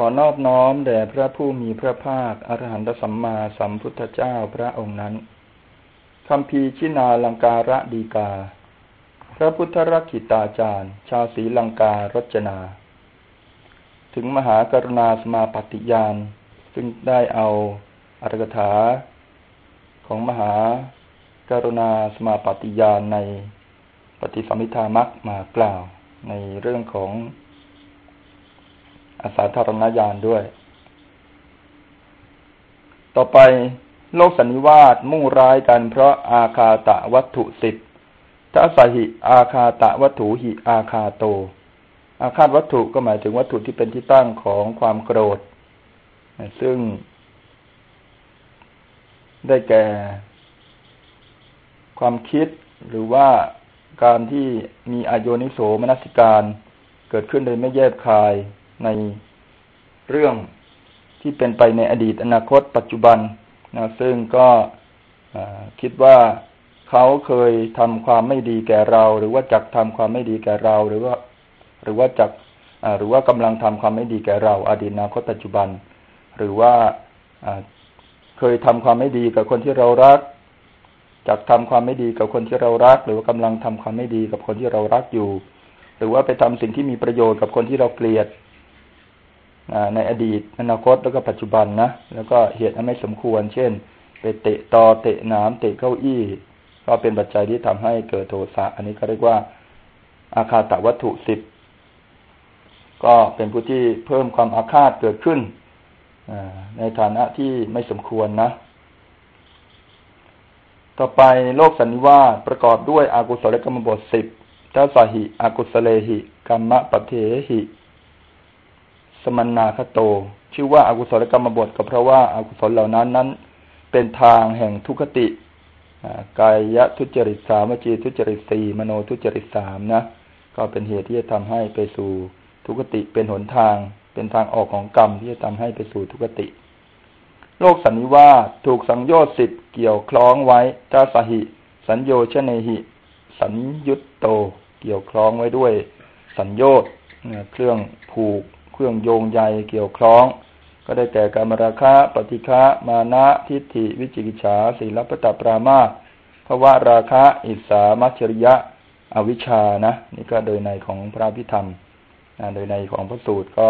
ขอนอบน้อมแด่พระผู้มีพระภาคอรหันตสัมมาสัมพุทธเจ้าพระองค์นั้นคำพีชินาลังการะดีกา พระพุทธรักขิตาจารย์ ชาวศรีลังการจนา ถึงมหากรุณาสมาปฏิยาน ซึ่งได้เอาอัตถกถา ของมหากรุณาสมาปฏิยานในปฏิสัมพิธามักมากล่าวในเรื่องของ อาสาธารณญาณด้วย ต่อไปโลกสันนิวาสมุ่งร้ายกันเพราะอาคาตะวัตถุสิบทัสหิอาคาตะวัตถุหิอาคาโต อาคาตวัตถุก็หมายถึงวัตถุที่เป็นที่ตั้งของความโกรธ ซึ่ง ได้แก่ ความคิดหรือว่าการที่มีอโยนิโสมนสิการ เกิดขึ้นโดยไม่แยบคาย ในเรื่องที่เป็นไปในอดีตอนาคต ปัจจุบันนะซึ่งก็คิดว่าเขาเคยทำความไม่ดีแก่เรา หรือว่าจักทำความไม่ดีแก่เรา หรือว่า หรือว่าจักหรือว่ากำลังทำความไม่ดีแก่เรา อดีตอนาคตปัจจุบัน หรือว่าเคยทำความไม่ดีกับคนที่เรารักจักทำความไม่ดีกับคนที่เรารัก หรือว่ากำลังทำความไม่ดีกับคนที่เรารักอยู่ หรือว่าไปทำสิ่งที่มีประโยชน์กับคนที่เราเกลียด ในอดีตอนาคตแล้วก็ปัจจุบันนะแล้วก็เหตุอันไม่สมควร เช่น ไปเตะตอเตะน้ำเตะเก้าอี้ ก็เป็นปัจจัยที่ทำให้เกิดโทสะอันนี้ก็เรียกว่า อาคาตวัตถุสิบก็เป็นผู้ที่เพิ่มความอาฆาตเกิดขึ้นในฐานะที่ไม่สมควรนะ ต่อไปโลกสันนิวาสประกอบด้วยอากุศลกรรมบทสิบทัสหิอากุศเลหิกรรมะปะเทหิ มณนนาคโต ชื่อว่าอากุศลกรรมบทก็เพราะว่าอากุศลเหล่านั้นนั้น เป็นทางแห่งทุคติกายทุจริตสามวจีทุจริตสี่มโนทุจริตสามนะ ก็เป็นเหตุที่จะทำให้ไปสู่ทุกติเป็นหนทาง เป็นทางออกของกรรมที่จะทำให้ไปสู่ทุกติ โลกสันนิวาสถูกสังโยชน์สิเกี่ยวคล้องไว้จาสหิ สัญโยชเนหิ สัญยุตโต เกี่ยวคล้องไว้ด้วย สัญโยชน์เครื่องผูก เครื่องโยงใยเกี่ยวคล้อง ก็ได้แก่การมราคะ ปฏิฆะมานะทิฏฐิ วิจิกิจฉาศีลปตปรามาภวะราคะ อิสามัชริยะ อวิชานะ นี่ก็โดยในของพระพิธรรมโดยในของพระสูตรก็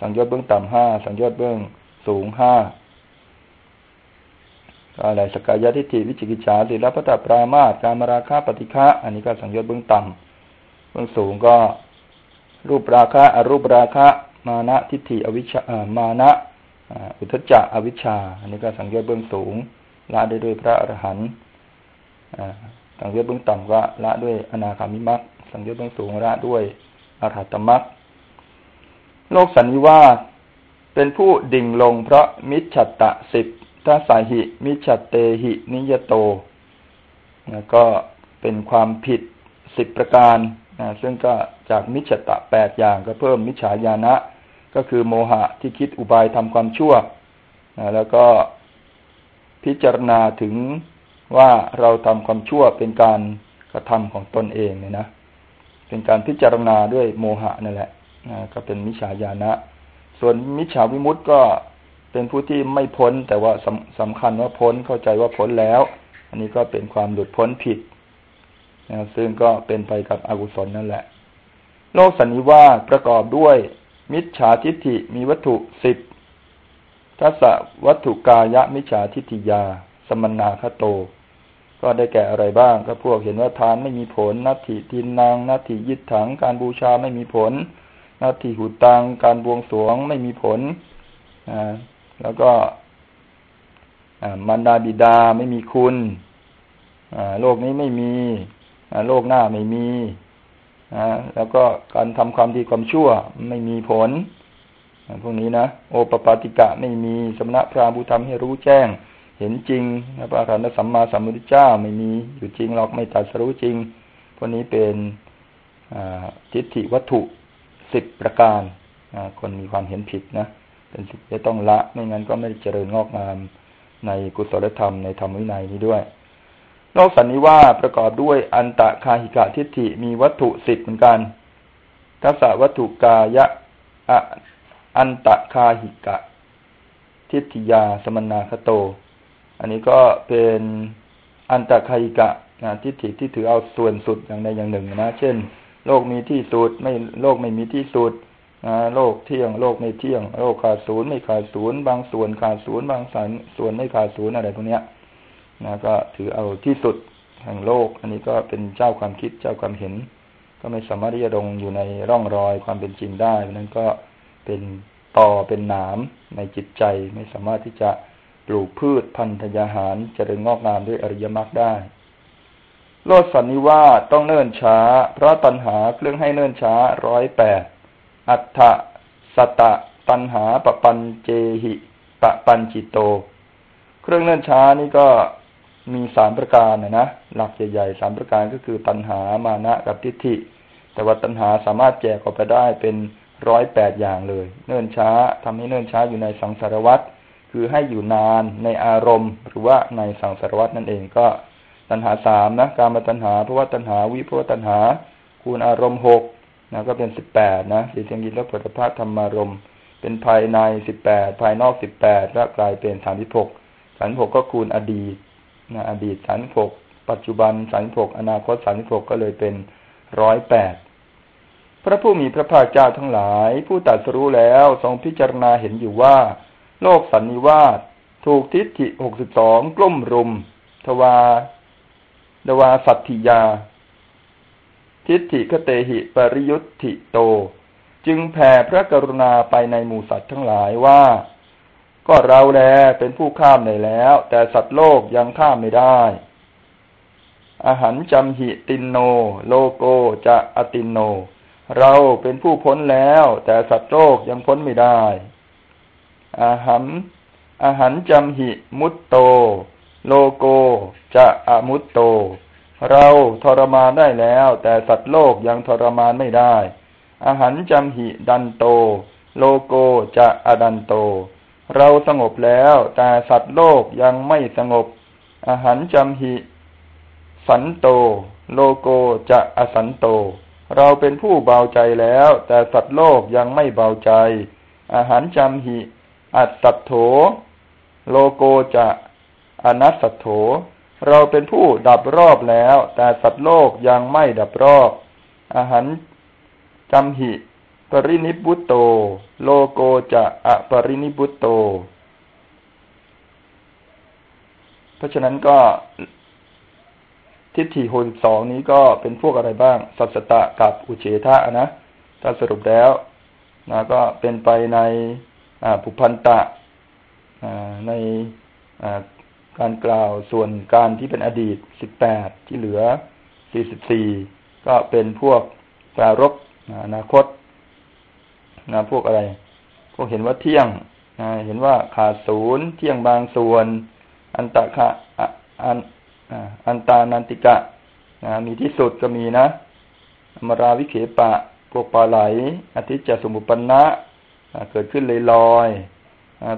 สังยชน์เบื้องต่ำห้าสังยชน์เบื้องสูงห้าอะไรสกายทิฏฐิวิจิกิจฉาศีลปตปรามาการมราคะปฏิฆะอันนี้ก็สังยชน์เบื้องต่ำเบื้องสูงก็ รูปราคะอรูปราคะ มานะทิฏฐิอวิชามานะอุทจจะอวิชชา อันนี้ก็สังเกตเบื้องสูง ละได้ด้วยพระอรหันต์สังเกตเบื้องต่ำก็ละด้วยอนาคามิมักสังเกตเบื้องสูงละด้วยอรหัตมักโลกสันนิวาสเป็นผู้ดิ่งลงเพราะมิจฉัตตะสิบทัสาหิ มิจฉเตหินิยโตแล้วก็เป็นความผิดสิบประการนะซึ่งก็จากมิจฉตะแปดอย่างก็เพิ่มมิจฉาญาณะ ก็คือโมหะที่คิดอุบายทำความชั่วนะแล้วก็พิจารณาถึงว่าเราทำความชั่วเป็นการกระทำของตนเองเนี่ยนะ เป็นการพิจารณาด้วยโมหะนั่นแหละนะก็เป็นมิจฉาญาณะ ส่วนมิจฉาวิมุตต์ก็เป็นผู้ที่ไม่พ้น แต่ว่าสำสำคัญว่าพ้นเข้าใจว่าพ้นแล้ว อันนี้ก็เป็นความหลุดพ้นผิดนะซึ่งก็เป็นไปกับอกุศลนั่นแหละ โลกสันนิวาสประกอบด้วย มิจฉาทิฏฐิมีวัตถุสิบทัศวัตถุกายะมิจฉาทิฏฐิยา สมนาคโต ก็ได้แก่อะไรบ้างก็พวกเห็นว่าทานไม่มีผล นัตถิทินนางนัตถิยิดถังการบูชาไม่มีผล นัตถิหุตังการบวงสรวงไม่มีผลอ่าแล้วก็มารดาบิดาไม่มีคุณโลกนี้ไม่มีโลกหน้าไม่มี แล้วก็การทำความดีความชั่วไม่มีผลพวกนี้นะโอปปาติกะไม่มีสมณะพราบุธรรมให้รู้แจ้ง เห็นจริงนะพระอรหันตสัมมาสัมพุทธเจ้าไม่มีอยู่จริงหรอกไม่ตัดสรู้จริง พวกนี้เป็นทิฏฐิวัตถุสิบประการคนมีความเห็นผิดนะเป็นสิ่งที่ต้องละ ไม่งั้นก็ไม่เจริญงอกงามในกุศลธรรมในธรรมวินัยนี้ด้วย โลกสันนิวาประกอบด้วยอันตะคาหิกะทิฏฐิมีวัตถุสิบเหมือนกันทัศวัตถุกายะอันตะคาหิกะ ทิฏฐิยาสมนาคโต อันนี้ก็เป็นอันตะคาหิกะนะทิฏฐิที่ถือเอาส่วนสุดอย่างใดอย่างหนึ่งนะ เช่น โลกมีที่สุดไม่โลกไม่มีที่สุดนะโลกเที่ยง โลกไม่เที่ยง โลกขาดศูนย์ไม่ขาดศูนย์บางส่วนขาดศูนย์บางส่วนส่วนไม่ขาดศูนย์อะไรพวกเนี้ย นะก็ถือเอาที่สุดแห่งโลก อันนี้ก็เป็นเจ้าความคิดเจ้าความเห็น ก็ไม่สามารถที่จะลงอยู่ในร่องรอยความเป็นจริงได้นั้นก็เป็นต่อเป็นหนามในจิตใจไม่สามารถที่จะปลูกพืชพันธยาหารจเจริญงอกงามด้วยอริยมรรคได้ โลดสันนิวาต้องเนิ่นช้า เพราะตัณหาเครื่องให้เนิ่นช้าร้อยแปดอัฏฐสตะตัณหาปปันเจหิปปันจิตโต เครื่องเนิ่นช้านี่ก็ มีสามประการนะนะหลักใหญ่ๆสามประการก็คือตัณหามานะกับทิฏฐิ แต่ว่าตัณหาสามารถแจกออกไปได้เป็นร้อยแปดอย่างเลย เนิ่นช้าทำให้เนิ่นช้าอยู่ในสังสารวัตรคือให้อยู่นานในอารมณ์ หรือว่าในสังสารวัตรนั่นเองก็ตัณหาสามนะการมาตัณหาเพราะว่าตัณหาวิเพราะตัณหาคูณอารมณ์หกนะก็เป็นสิบแปดนะสีเสียงยินและผลิภาพธรรมารมณ์ เป็นภายในสิบแปดภายนอกสิบแปดแล้วกลายเป็นสามสิบหกสามสิบหกก็คูณอดีต นะอดีตสามหกปัจจุบันสามหกอนาคตสามหกก็เลยเป็นร้อยแปดพระผู้มีพระภาคเจ้าทั้งหลาย ผู้ตัดสรู้แล้วทรงพิจารณาเห็นอยู่ว่า โลกสันนิวาสถูกทิฏฐิหกสิบสองกลุ่มรุม ทวาดวาสัตถิยา ทิฏฐิคเตหิปริยุทธิโต จึงแผ่พระกรุณาไปในหมู่สัตว์ทั้งหลายว่า ก็เราแลเป็นผู้ข้ามได้แล้ว แต่สัตว์โลกยังข้ามไม่ได้อาหารจำหิตินโน โลโกจะอตินโน เราเป็นผู้พ้นแล้ว แต่สัตว์โลกยังพ้นไม่ได้ อาหัมอาหารจำหิมุตโต โลโกจะอมุตโต เราทรมานได้แล้ว แต่สัตว์โลกยังทรมานไม่ได้ อาหารจำหิดันโต โลโกจะอดันโต เราสงบแล้ว แต่สัตว์โลกยังไม่สงบ อาหารจำหิ สันโต โลโกจะอสันโต เราเป็นผู้เบาใจแล้ว แต่สัตว์โลกยังไม่เบาใจ อาหารจำหิ อัตสัตโถ โลโกจะอนัตสัตโถ เราเป็นผู้ดับรอบแล้ว แต่สัตว์โลกยังไม่ดับรอบ อาหารจำหิ ปรินิบุตโต โลโกจะอปรินิบุตโต เพราะฉะนั้นก็ทิฏฐิหกสองนี้ก็เป็นพวกอะไรบ้าง สัสตะกับอุเฉทะนะ ถ้าสรุปแล้วนะก็เป็นไปในปุพันตะในการกล่าวส่วนการที่เป็นอดีตสิบแปดที่เหลือสี่สิบสี่ก็เป็นพวกปรารบอนาคต นะพวกอะไร พวกเห็นว่าเที่ยงเห็นว่าขาดศูนย์เที่ยงบางส่วน อันตะคะอันอันตานันติกะมีที่สุดก็มีนะมราวิเขปะ พวกปลาไหลอธิจจสมุปันนะเกิดขึ้นเลยลอย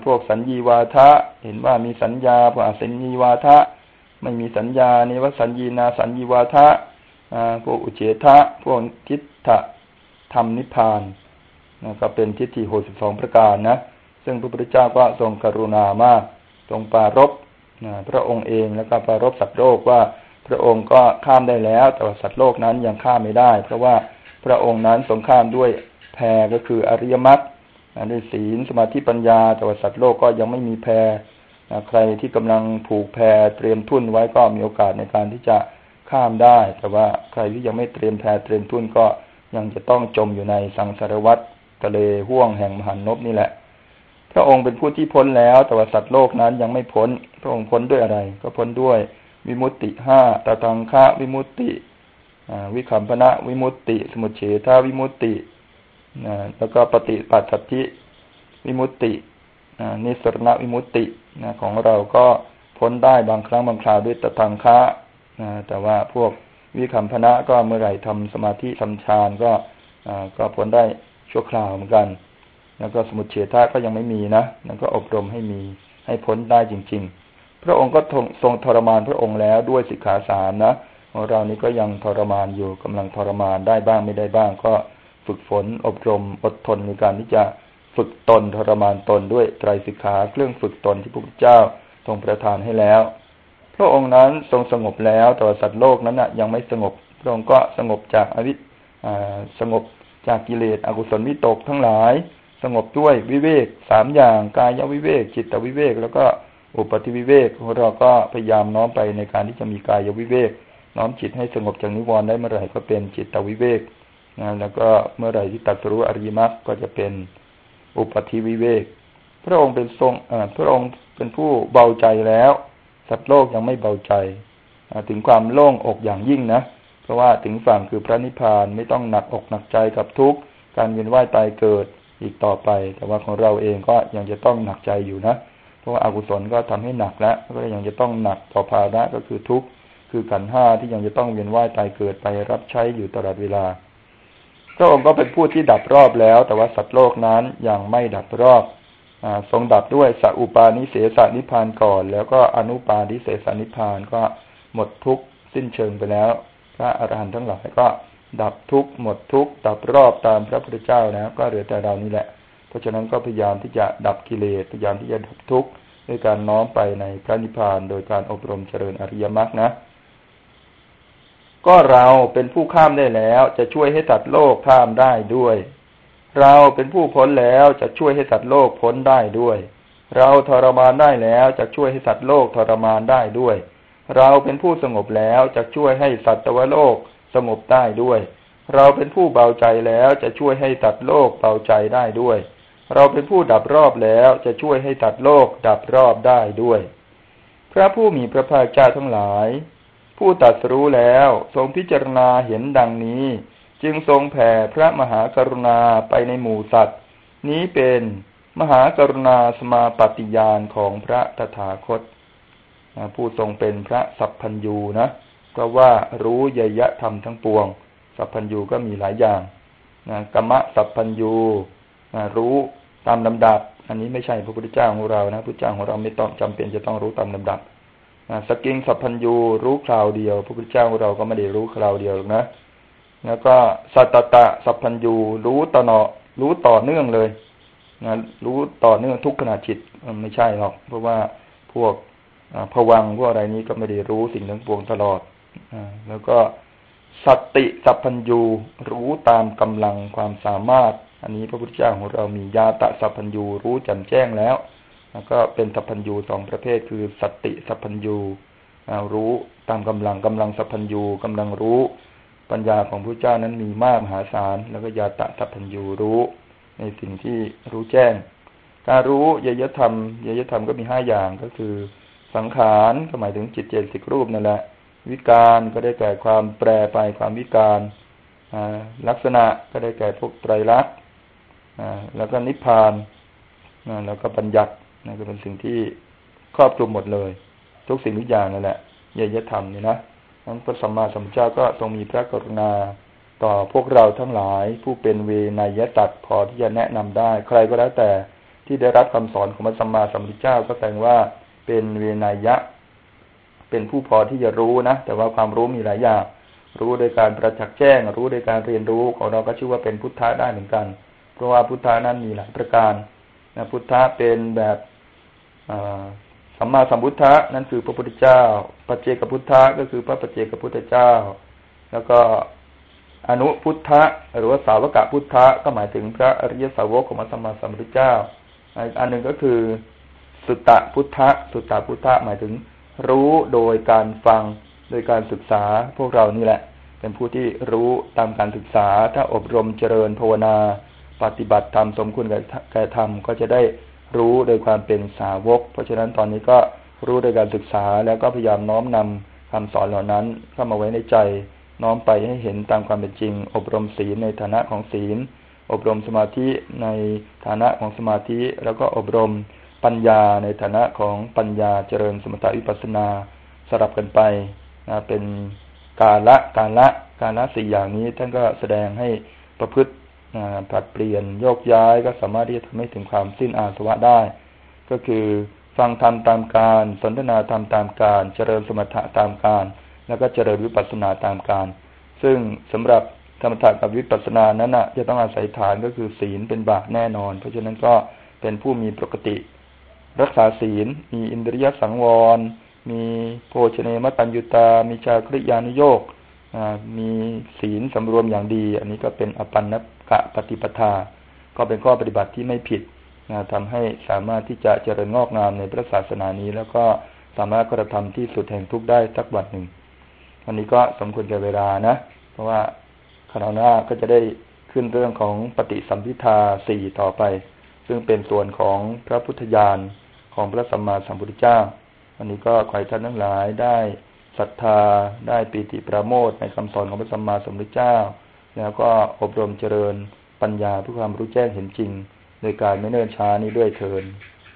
พวกสัญญีวาทะ เห็นว่ามีสัญญาพวกสัญญีวาทะ ไม่มีสัญญานี่ว่าสัญญีนาสัญญีวาทะพวกอุเฉทะ พวกทิฏฐธรรมนิพพาน นะก็เป็นทิฏฐิหกสิบสองประการนะ ซึ่งพระพุทธเจ้าก็ทรงกรุณามาก ทรงปารบพระองค์เองแล้วก็ปรารบสัตว์โลกว่าพระองค์ก็ข้ามได้แล้ว แต่ว่าสัตว์โลกนั้นยังข้ามไม่ได้ เพราะว่าพระองค์นั้นทรงข้ามด้วยแพรก็คืออริยมรรคด้วยศีลสมาธิปัญญา แต่ว่าสัตว์โลกก็ยังไม่มีแพรใครที่กำลังผูกแพรเตรียมทุ่นไว้ก็มีโอกาสในการที่จะข้ามได้ แต่ว่าใครที่ยังไม่เตรียมแพรเตรียมทุ่นก็ยังจะต้องจมอยู่ในสังสารวัฏ ทะเลห่วงแห่งมหันนบนี่แหละ พระองค์เป็นผู้ที่พ้นแล้ว แต่ว่าสัตว์โลกนั้นยังไม่พ้น พระองค์พ้นด้วยอะไร ก็พ้นด้วย วิมุตติห้าตตังคะวิมุตติวิคัมพนะวิมุตติ สมุเฉทาวิมุตติแล้วก็ปฏิปัติทิวิมุตตินิสรณวิมุตติของเราก็พ้นได้บางครั้งบางคราวด้วยตตังคะแต่ว่าพวกวิคัมพนะก็เมื่อไหร่ทำสมาธิทำฌานก็ก็พ้นได้ ชั่วคราวเหมือนกัน แล้วก็สมุทเฉทะก็ยังไม่มีนะนั่นก็อบรมให้มีให้พ้นได้จริง ๆ พระองค์ก็ทรงทรมานพระองค์แล้วด้วยสิกขาสามนะของเรานี้ก็ยังทรมานอยู่กำลังทรมานได้บ้างไม่ได้บ้าง ก็ฝึกฝนอบรมอดทนในการที่จะฝึกตนทรมานตนด้วยไตรสิกขาเครื่องฝึกตนที่พระพุทธเจ้าทรงประทานให้แล้ว พระองค์นั้นทรงสงบแล้วแต่สัตว์โลกนั้นนะยังไม่สงบ พระองค์ก็สงบจากอวิสงบ จากกิเลสอกุศลวิตกทั้งหลาย สงบด้วยวิเวกสามอย่างกายวิเวก จิตวิเวก แล้วก็อุปธิวิเวกเราก็พยายามน้อมไปในการที่จะมีกายวิเวก น้อมจิตให้สงบจากนิวรณ์ได้เมื่อไหร่ก็เป็นจิตวิเวกนะแล้วก็เมื่อไหร่ที่ตัดสู้อริยมรรคก็จะเป็นอุปธิวิเวก พระองค์เป็นทรงพระองค์เป็นผู้เบาใจแล้ว สัตว์โลกยังไม่เบาใจ ถึงความโล่งอกอย่างยิ่งนะ เพราะว่าถึงฝั่งคือพระนิพพานไม่ต้องหนักอกหนักใจกับทุกข์การเวียนว่ายตายเกิดอีกต่อไป แต่ว่าของเราเองก็ยังจะต้องหนักใจอยู่นะ เพราะว่าอากุศลก็ทำให้หนักแล้วก็ยังจะต้องหนักต่อภาระก็คือทุกข์คือขันห้าที่ยังจะต้องเวียนว่ายตายเกิดไปรับใช้อยู่ตลอดเวลา พระองค์ก็เป็นผู้ที่ดับรอบแล้ว แต่ว่าสัตว์โลกนั้นยังไม่ดับรอบอทรงดับด้วยสัอุปาณิเสสนิพานก่อน แล้วก็อนุปาณิเสสนิพานก็หมดทุกข์สิ้นเชิงไปแล้ว พระอรหันต์ทั้งหลายก็ดับทุกหมดทุกดับรอบตามพระพุทธเจ้านะ ก็เหลือแต่เรานี่แหละ เพราะฉะนั้นก็พยายามที่จะดับกิเลสพยายามที่จะดับทุกข์ด้วยการน้อมไปในพระนิพพาน โดยการอบรมเจริญอริยมรรคนะก็เราเป็นผู้ข้ามได้แล้ว จะช่วยให้สัตว์โลกข้ามได้ด้วย เราเป็นผู้พ้นแล้วจะช่วยให้สัตว์โลกพ้นได้ด้วย เราทรมานได้แล้วจะช่วยให้สัตว์โลกทรมานได้ด้วย เราเป็นผู้สงบแล้วจะช่วยให้สัตวโลกสงบได้ด้วย เราเป็นผู้เบาใจแล้วจะช่วยให้สัตว์โลกเบาใจได้ด้วย เราเป็นผู้ดับรอบแล้วจะช่วยให้สัตว์โลกดับรอบได้ด้วย พระผู้มีพระภาคเจ้าทั้งหลาย ผู้ตัดรู้แล้วทรงพิจารณาเห็นดังนี้ จึงทรงแผ่พระมหากรุณาไปในหมู่สัตว์ นี้เป็นมหากรุณาสมาปฏิญาณของพระตถาคต ผู้ทรงเป็นพระสัพพัญยูนะเพราะว่ารู้ยยะธรรมทั้งปวง สัพพัญยูก็มีหลายอย่างนะกรรมะสัพพัญยูนะรู้ตามลำดับ อันนี้ไม่ใช่พระพุทธเจ้าของเรานะพระพุทธเจ้าของเราไม่ต้องจำเป็นจะต้องรู้ตามลำดับสกิงสัพพัญญูรู้คราวเดียว พระพุทธเจ้าของเราก็ไม่ได้รู้คราวเดียวนะแล้วก็สัตตะสัพพัญญูรู้ต่อเนาะรู้ต่อเนื่องเลยนะรู้ต่อเนื่องทุกขณะจิตไม่ใช่หรอก เพราะว่าพวก ผวังพวกอะไรนี้ก็ไม่ได้รู้สิ่งทั้งปวงตลอดอแล้วก็สติสัพพัญญูรู้ตามกำลังความสามารถ อันนี้พระพุทธเจ้าของเรามียาตะสัพพัญญูรู้แจ่มแจ้งแล้ว แล้วก็เป็นสัพพัญญูสองประเภท คือสติสัพพัญญูรู้ตามกำลังกำลังสัพพัญญูกำลังรู้ปัญญาของพระเจ้านั้นมีมากมหาศาลแล้วก็ยาตะสัพพัญญูรู้ในสิ่งที่รู้แจ้ง การรู้ยยธรรมยยธรรมก็มีห้าอย่างก็คือ สังขารก็หมายถึงจิตเจตสิกรูปนั่นแหละ วิการก็ได้แก่ความแปรไปความวิการลักษณะก็ได้แก่พวกไตรลักษณ์แล้วก็นิพพานแล้วก็บัญญัตินั่นก็เป็นสิ่งที่ครอบคลุมหมดเลย ทุกสิ่งทุกอย่างนั่นแหละยยธรรมนี่นะนั้นพระสัมมาสัมพุทธเจ้าก็ทรงมีพระกรุณาต่อพวกเราทั้งหลายผู้เป็นเวนยตัดพอที่จะแนะนำได้ ใครก็แล้วแต่ที่ได้รับคำสอนของพระสัมมาสัมพุทธเจ้าก็แสดงว่า เป็นเวนยะ เป็นผู้พอที่จะรู้นะ แต่ว่าความรู้มีหลายอย่าง รู้โดยการประจักษ์แจ้ง รู้โดยการเรียนรู้ของเราก็ชื่อว่าเป็นพุทธะได้เหมือนกัน เพราะว่าพุทธะนั้นมีหลายประการนะพุทธะเป็นแบบสัมมาสัมพุทธะนั่นคือพระพุทธเจ้า ปัจเจกพุทธะก็คือพระปัจเจกพุทธเจ้า แล้วก็อนุพุทธะหรือว่าสาวกะพุทธะก็หมายถึงพระอริยสาวกของพระสัมมาสัมพุทธเจ้า อันหนึ่งก็คือ สุตตะพุทธะสุตตะพุทธะหมายถึง รู้โดยการฟังโดยการศึกษาพวกเรานี่แหละ เป็นผู้ที่รู้ตามการศึกษา ถ้าอบรมเจริญภาวนา ปฏิบัติธรรมสมคุณแก่ธรรมก็จะได้รู้โดยความเป็นสาวก เพราะฉะนั้นตอนนี้ก็รู้โดยการศึกษาแล้วก็พยายามน้อมนำคำสอนเหล่านั้นเข้ามาไว้ในใจ น้อมไปให้เห็นตามความเป็นจริง อบรมศีลในฐานะของศีล อบรมสมาธิในฐานะของสมาธิ แล้วก็อบรม ปัญญาในฐานะของปัญญาเจริญสมถะวิปัสนาสลับกันไปนะเป็นกาละกาละกาละสี่อย่างนี้ท่านก็แสดงให้ประพฤติผลัดเปลี่ยนโยกย้ายก็สามารถที่จะทำให้ถึงความสิ้นอาสวะได้ ก็คือฟังธรรมตามการ สนทนาธรรมตามการ เจริญสมถะตามการ แล้วก็เจริญวิปัสสนาตามการ ซึ่งสำหรับธรรมถะกับวิปัสสนานั้นนะจะต้องอาศัยฐานก็คือศีลเป็นบาตแน่นอน เพราะฉะนั้นก็เป็นผู้มีปกติ รักษาศีล มีอินทรียสังวร มีโภชเนมตัญยุตา มีชาคริยานุโยกมีศีลสำรวมอย่างดี อันนี้ก็เป็นอปันนกะปฏิปทา ก็เป็นข้อปฏิบัติที่ไม่ผิดนะทำให้สามารถที่จะเจริญงอกงามในพระศาสนานี้ แล้วก็สามารถกระทำที่สุดแห่งทุกได้สักวันหนึ่งวันนี้ก็สมควรแก่เวลานะ เพราะว่าคราวหน้าก็จะได้ขึ้นเรื่องของปฏิสัมพิทาสี่ต่อไป ซึ่งเป็นส่วนของพระพุทธญาณของพระสัมมาสัมพุทธเจ้าวันนี้ก็ขอให้ท่านทั้งหลายได้ศรัทธาได้ปีติประโมทในคำสอนของพระสัมมาสัมพุทธเจ้า แล้วก็อบรมเจริญปัญญาเพื่อความรู้แจ้งเห็นจริง โดยการไม่เนิ่นช้านี้ด้วยเทิน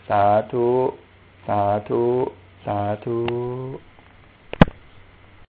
สาธุ สาธุ สาธุ